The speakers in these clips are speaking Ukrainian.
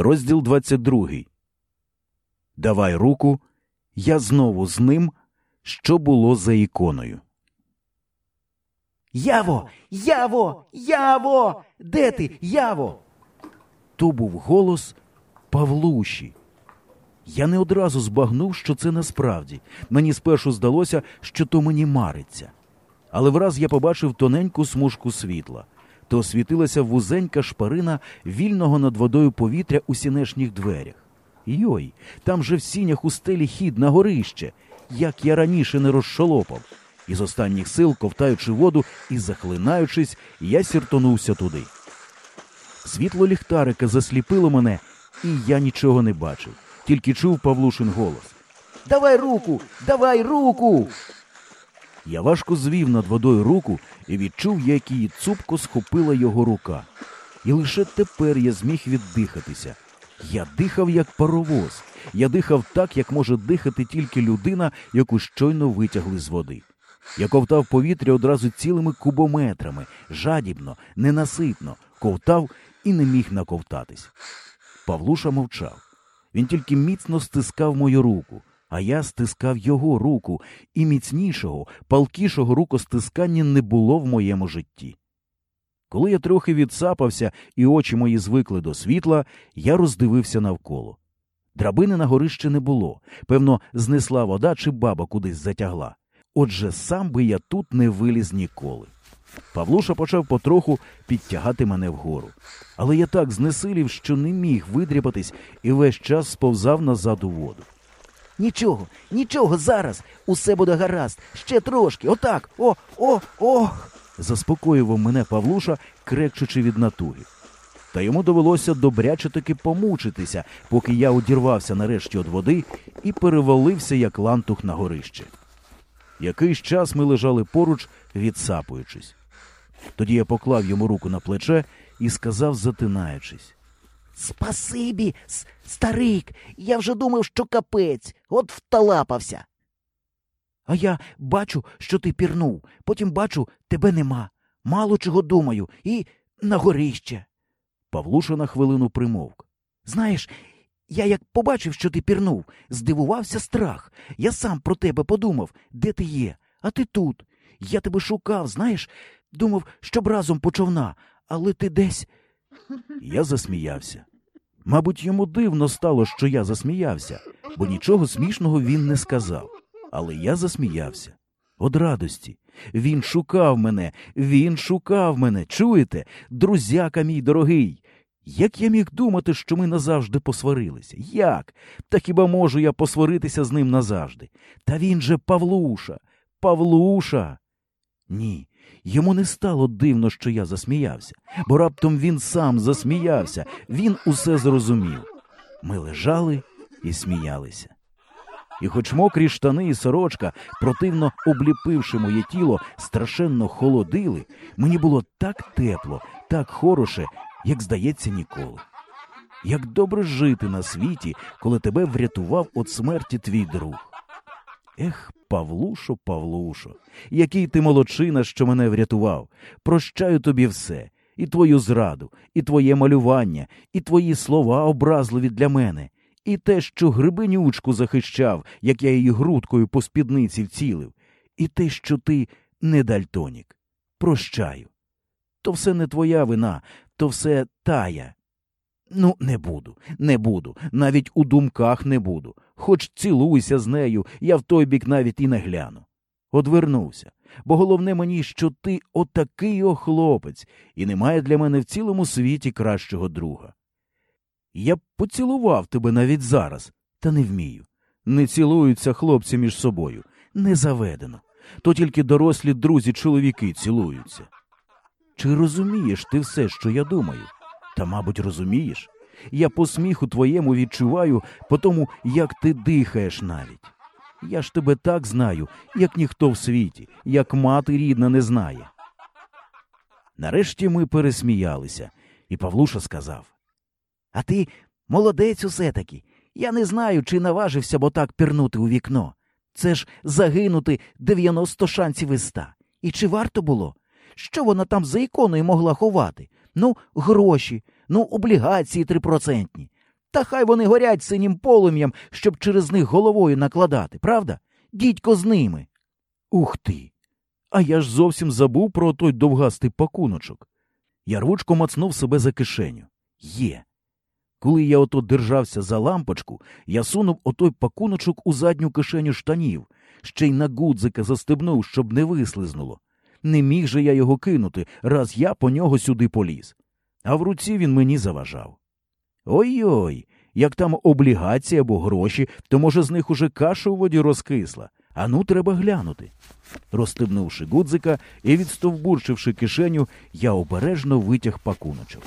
Розділ 22. Давай руку. Я знову з ним, що було за іконою. Яво! Яво! Яво! Де ти? Яво? То був голос Павлуші. Я не одразу збагнув, що це насправді. Мені спершу здалося, що то мені мариться. Але враз я побачив тоненьку смужку світла. То світилася вузенька шпарина вільного над водою повітря у сінешніх дверях. Йой, там же в сінях у стелі хід на горище, як я раніше не розшолопав. Із останніх сил, ковтаючи воду і захлинаючись, я сіртонувся туди. Світло ліхтарика засліпило мене, і я нічого не бачив, тільки чув Павлушин голос. Давай руку! Давай руку! Я важко звів над водою руку і відчув, як її цупко схопила його рука. І лише тепер я зміг віддихатися. Я дихав як паровоз. Я дихав так, як може дихати тільки людина, яку щойно витягли з води. Я ковтав повітря одразу цілими кубометрами, жадібно, ненаситно, ковтав і не міг наковтатись. Павлуша мовчав. Він тільки міцно стискав мою руку, а я стискав його руку, і міцнішого, палкішого рукостискання не було в моєму житті. Коли я трохи відсапався і очі мої звикли до світла, я роздивився навколо. Драбини на горище не було. Певно, знесла вода чи баба кудись затягла. Отже, сам би я тут не виліз ніколи. Павлуша почав потроху підтягати мене вгору. Але я так знесилів, що не міг видряпатись і весь час сповзав назад у воду. Нічого, нічого зараз. Усе буде гаразд. Ще трошки. Отак. О, о, о. Заспокоював мене Павлуша, крекчучи від натуги. Та йому довелося добряче таки помучитися, поки я одірвався нарешті від води і перевалився, як лантух на горище. Якийсь час ми лежали поруч, відсапуючись. Тоді я поклав йому руку на плече і сказав, затинаючись. Спасибі, старик. Я вже думав, що капець. От вталапався. А я бачу, що ти пірнув. Потім бачу, тебе нема. Мало чого думаю, і на горище. Павлуша на хвилину примовк. Знаєш, я як побачив, що ти пірнув, здивувався страх. Я сам про тебе подумав, де ти є, а ти тут. Я тебе шукав, знаєш, думав, щоб разом по човна, але ти десь. Я засміявся. Мабуть, йому дивно стало, що я засміявся, бо нічого смішного він не сказав. Але я засміявся. Од радості. Він шукав мене, він шукав мене. Чуєте, друзяка мій дорогий. Як я міг думати, що ми назавжди посварилися? Як? Та хіба можу я посваритися з ним назавжди? Та він же Павлуша, Павлуша. Ні, йому не стало дивно, що я засміявся, бо раптом він сам засміявся, він усе зрозумів. Ми лежали і сміялися. І хоч мокрі штани і сорочка, противно обліпивши моє тіло, страшенно холодили, мені було так тепло, так хороше, як здається, ніколи. Як добре жити на світі, коли тебе врятував від смерті твій друг. Ех, Павлушо, Павлушо, який ти молодчина, що мене врятував. Прощаю тобі все, і твою зраду, і твоє малювання, і твої слова образливі для мене, і те, що грибенючку захищав, як я її грудкою по спідниці вцілив, і те, що ти не дальтонік. Прощаю. То все не твоя вина, то все тая. Ну, не буду, не буду, навіть у думках не буду. Хоч цілуйся з нею, я в той бік навіть і не гляну. Одвернувся, бо головне мені, що ти отакий о хлопець, і немає для мене в цілому світі кращого друга. Я б поцілував тебе навіть зараз, та не вмію. Не цілуються хлопці між собою, не заведено. То тільки дорослі друзі чоловіки цілуються. Чи розумієш ти все, що я думаю? Та, мабуть, розумієш. Я по сміху твоєму відчуваю по тому, як ти дихаєш навіть. Я ж тебе так знаю, як ніхто в світі, як мати рідна не знає. Нарешті ми пересміялися, і Павлуша сказав А ти молодець усе таки. Я не знаю, чи наважився б отак пірнути у вікно. Це ж загинути 90 шансів із 100. І чи варто було? Що вона там за іконою могла ховати? Ну, гроші, ну, облігації трипроцентні. Та хай вони горять синім полум'ям, щоб через них головою накладати, правда? Дідько з ними. Ух ти! А я ж зовсім забув про той довгастий пакуночок. Я рвучко мацнув себе за кишеню. Є. Коли я ото держався за лампочку, я сунув отой пакуночок у задню кишеню штанів, ще й на гудзика застебнув, щоб не вислизнуло. Не міг же я його кинути, раз я по нього сюди поліз. А в руці він мені заважав. Ой-ой, як там облігації або гроші, то, може, з них уже каша у воді розкисла. А ну, треба глянути. Розстебнувши гудзика і відстовбурчивши кишеню, я обережно витяг пакуночок.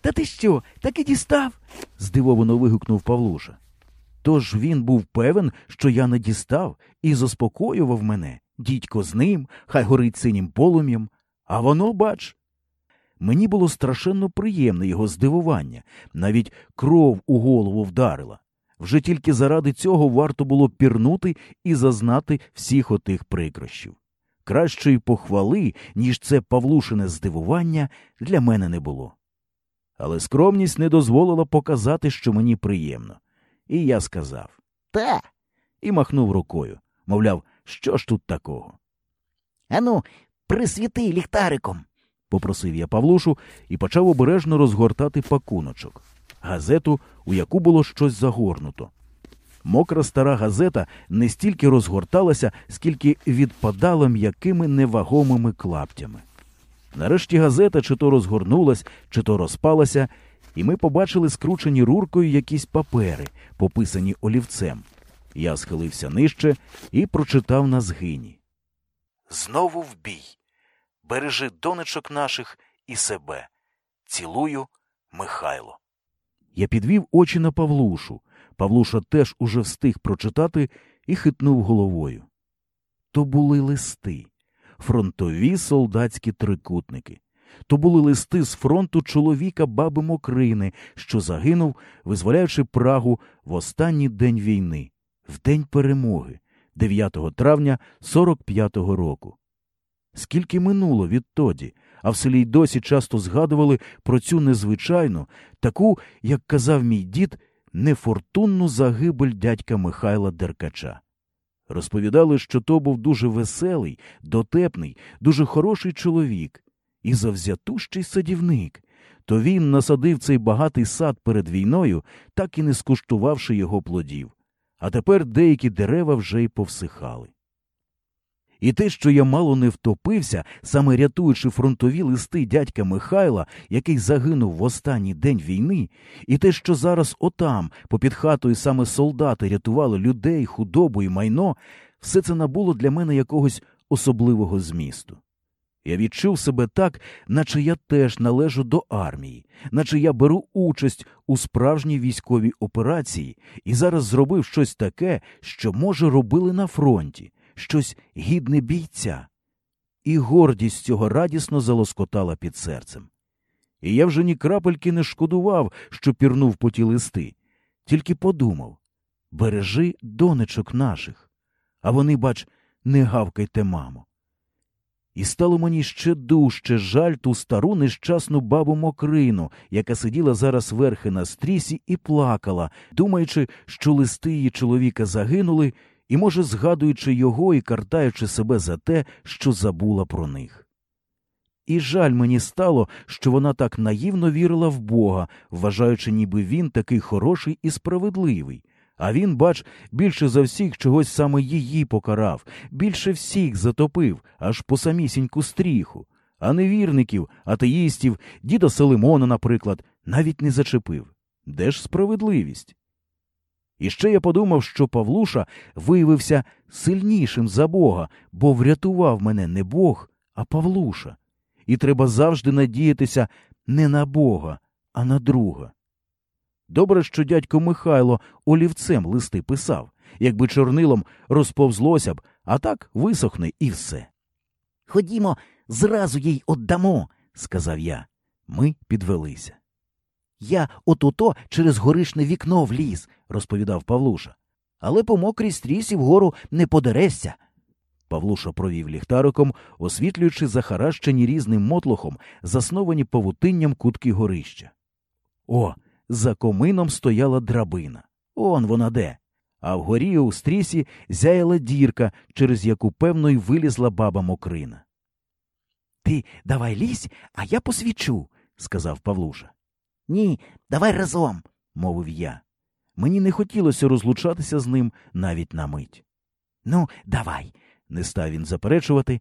Та ти що, таки дістав? здивовано вигукнув Павлуша. Тож він був певен, що я не дістав, і заспокоював мене. Дідько з ним, хай горить синім полум'ям. А воно, бач. Мені було страшенно приємне його здивування, навіть кров у голову вдарила. Вже тільки заради цього варто було пірнути і зазнати всіх отих прикрощів. Кращої похвали, ніж це Павлушине здивування, для мене не було. Але скромність не дозволила показати, що мені приємно. І я сказав Та. і махнув рукою, мовляв, що ж тут такого. Ану, присвіти ліхтариком. попросив я Павлушу і почав обережно розгортати пакуночок, газету, у яку було щось загорнуто. Мокра стара газета не стільки розгорталася, скільки відпадала м'якими невагомими клаптями. Нарешті газета чи то розгорнулась, чи то розпалася, і ми побачили скручені руркою якісь папери, пописані олівцем. Я схилився нижче і прочитав на згині. Знову в бій. Бережи донечок наших і себе. Цілую, Михайло. Я підвів очі на Павлушу. Павлуша теж уже встиг прочитати і хитнув головою. То були листи, фронтові солдатські трикутники. То були листи з фронту чоловіка баби Мокрини, що загинув, визволяючи Прагу в останній день війни, в день перемоги, 9 травня 45-го року. Скільки минуло відтоді, а в селі й досі часто згадували про цю незвичайну, таку, як казав мій дід, нефортунну загибель дядька Михайла Деркача. Розповідали, що то був дуже веселий, дотепний, дуже хороший чоловік і завзятущий садівник. То він насадив цей багатий сад перед війною, так і не скуштувавши його плодів. А тепер деякі дерева вже й повсихали. І те, що я мало не втопився, саме рятуючи фронтові листи дядька Михайла, який загинув в останній день війни, і те, що зараз отам, попід хатою саме солдати рятували людей, худобу і майно, все це набуло для мене якогось особливого змісту. Я відчув себе так, наче я теж належу до армії, наче я беру участь у справжній військовій операції і зараз зробив щось таке, що, може, робили на фронті щось гідне бійця, і гордість цього радісно залоскотала під серцем. І я вже ні крапельки не шкодував, що пірнув по ті листи, тільки подумав бережи донечок наших, а вони, бач, не гавкайте, мамо. І стало мені ще дужче жаль ту стару нещасну бабу Мокрину, яка сиділа зараз верхи на стрісі і плакала, думаючи, що листи її чоловіка загинули, і, може, згадуючи його і картаючи себе за те, що забула про них. І жаль мені стало, що вона так наївно вірила в Бога, вважаючи, ніби він такий хороший і справедливий. А він, бач, більше за всіх чогось саме її покарав, більше всіх затопив, аж по самісіньку стріху, а невірників, атеїстів, діда Селимона, наприклад, навіть не зачепив. Де ж справедливість? І ще я подумав, що Павлуша виявився сильнішим за Бога, бо врятував мене не Бог, а Павлуша. І треба завжди надіятися не на Бога, а на друга. Добре, що дядько Михайло олівцем листи писав, якби чорнилом розповзлося б, а так висохне і все. Ходімо, зразу їй отдамо, сказав я. Ми підвелися. Я от-ото через горишне вікно вліз, розповідав Павлуша. Але по мокрій стрісі вгору не подерешся. Павлуша провів ліхтариком, освітлюючи захаращені різним мотлохом, засновані павутинням кутки горища. О, за комином стояла драбина. Он вона де. А вгорі у стрісі зяяла дірка, через яку, певно, й вилізла баба Мокрина. Ти давай лізь, а я посвічу, сказав Павлуша. Ні, давай разом. мовив я. Мені не хотілося розлучатися з ним навіть на мить. Ну, давай. Не став він заперечувати,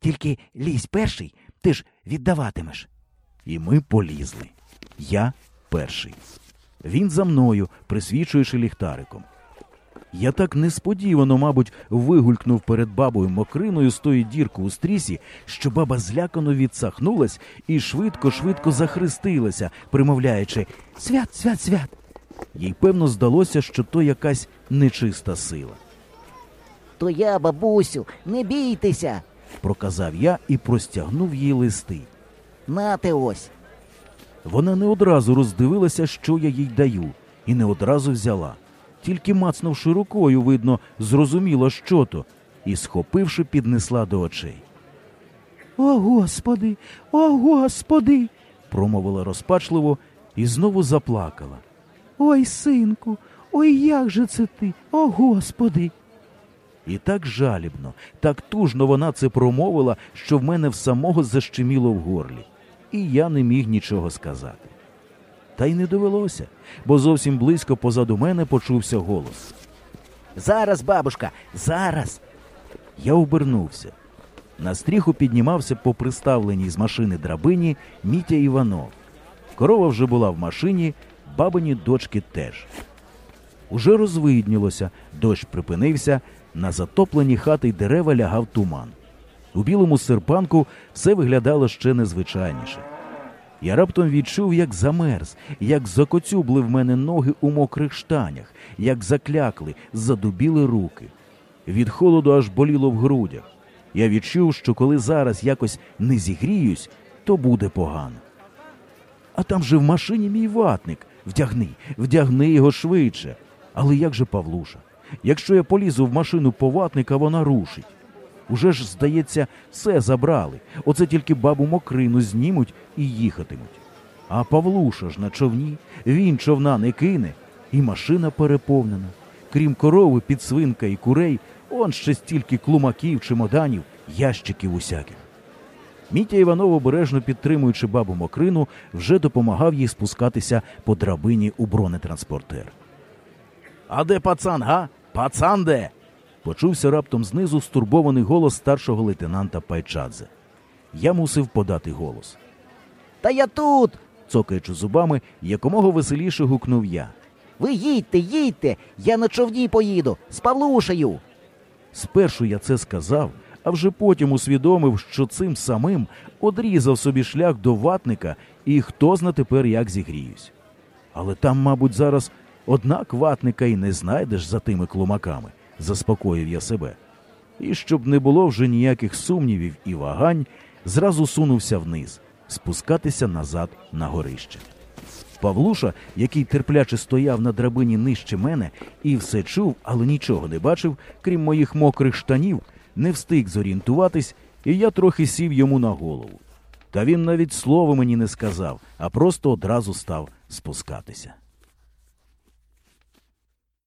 Тільки лізь перший, ти ж віддаватимеш. і ми полізли. Я перший. Він за мною, присвічуючи ліхтариком. Я так несподівано, мабуть, вигулькнув перед бабою мокриною з тої дірки у стрісі, що баба злякано відсахнулась і швидко-швидко захрестилася, примовляючи Свят, свят, свят. їй певно здалося, що то якась нечиста сила. То я, бабусю, не бійтеся. Проказав я і простягнув їй листи. Нате ось. Вона не одразу роздивилася, що я їй даю, і не одразу взяла. Тільки мацнувши рукою, видно, зрозуміла, що то, і, схопивши, піднесла до очей. О, Господи, о, Господи. Промовила розпачливо і знову заплакала. Ой, синку, ой, як же це ти, о Господи. І так жалібно, так тужно вона це промовила, що в мене в самого защеміло в горлі, і я не міг нічого сказати. Та й не довелося, бо зовсім близько позаду мене почувся голос. Зараз, бабушка, зараз. Я обернувся. На стріху піднімався по приставленій з машини драбині Мітя Іванов. Корова вже була в машині, бабині дочки теж. Уже розвиднілося, дощ припинився, на затоплені хати й дерева лягав туман. У білому серпанку все виглядало ще незвичайніше. Я раптом відчув, як замерз, як закоцюбли в мене ноги у мокрих штанях, як заклякли, задубіли руки. Від холоду аж боліло в грудях. Я відчув, що коли зараз якось не зігріюсь, то буде погано. А там же в машині мій ватник. Вдягни, вдягни його швидше. Але як же Павлуша? Якщо я полізу в машину по ватника, вона рушить. Уже ж, здається, все забрали. Оце тільки бабу мокрину знімуть і їхатимуть. А Павлуша ж на човні, він човна не кине, і машина переповнена. Крім корови, підсвинка і курей, он ще стільки клумаків, чемоданів, ящиків усяких. Мітя Іванов, обережно підтримуючи бабу Мокрину, вже допомагав їй спускатися по драбині у бронетранспортер. А де пацан, га? Пацан де? Почувся раптом знизу стурбований голос старшого лейтенанта Пайчадзе. Я мусив подати голос. Та я тут. Цокаючи зубами, якомога веселіше гукнув я. Ви їдьте, їдьте, я на човні поїду з Павлушею. Спершу я це сказав, а вже потім усвідомив, що цим самим одрізав собі шлях до ватника і хто зна тепер як зігріюсь. Але там, мабуть, зараз однак ватника і не знайдеш за тими клумаками, заспокоїв я себе. І щоб не було вже ніяких сумнівів і вагань, зразу сунувся вниз, спускатися назад на горище. Павлуша, який терпляче стояв на драбині нижче мене і все чув, але нічого не бачив, крім моїх мокрих штанів, не встиг зорієнтуватись, і я трохи сів йому на голову. Та він навіть слова мені не сказав, а просто одразу став спускатися.